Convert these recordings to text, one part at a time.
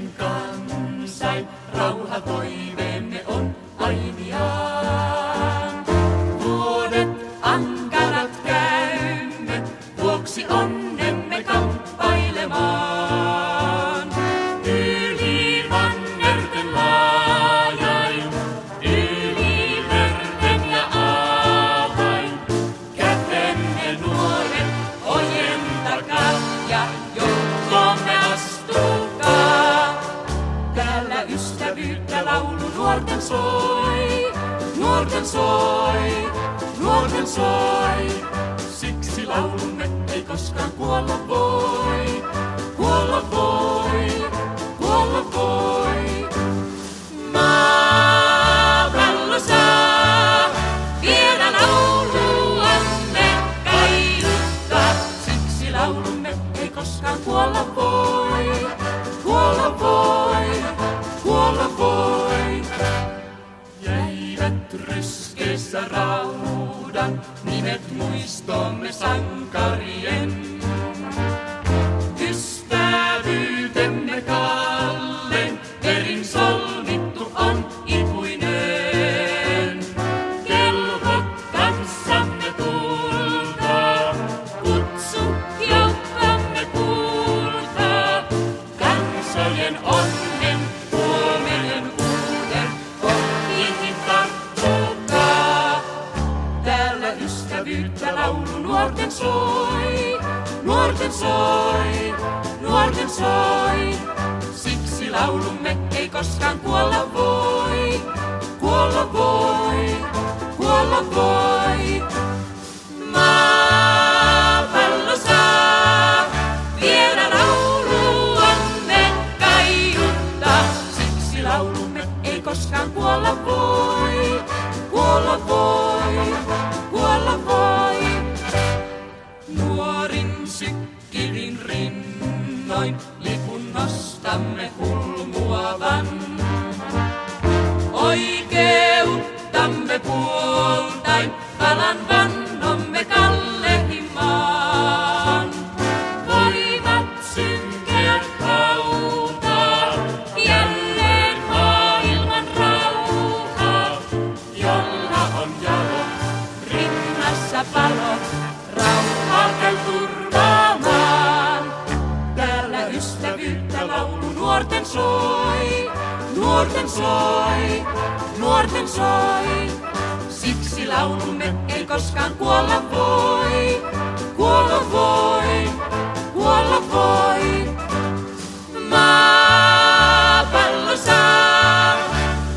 Suomen kansain, rauha toiveemme on ainiaan. Vuodet ankarat käymme, vuoksi onnemme kamppailemaan. Yli vannerten laajain, yli merten ja avain, kätemme nuoret ojentakaa ja nuorten soi, nuorten soi. Siksi laulumme ei koskaan kuolla voi, kuolla voi, kuolla voi. Maapallo vielä lauluamme kaiuttaa. Siksi laulumme ei koskaan kuolla voi, kuolla voi, ryskeissä raudan nimet muistomme sankarien. Nuorten soi, nuorten soi, nuorten soi. Siksi laulumme ei koskaan kuolla voi, kuolla voi, kuolla voi. Rinnoin lipun nostamme hulmuavan. Oikeuttamme puoltain palan vannomme kallehimaan. Voivat synkeät hautaa jälleen maailman rauhaa, jolla on jalo rinnassa palo. Nuorten soi, nuorten soi, nuorten soi. Siksi laulumme ei koskaan kuolla voi, kuolla voi, kuolla voi. Maapallo saa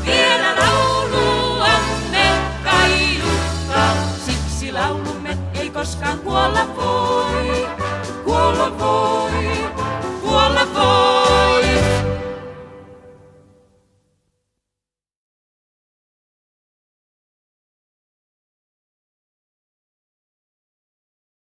vielä lauluamme kaiuttaa. Siksi laulumme ei koskaan kuolla voi, kuolla voi,